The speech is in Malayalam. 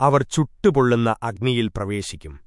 അവർ ചുട്ടുപൊള്ളുന്ന അഗ്നിയിൽ പ്രവേശിക്കും.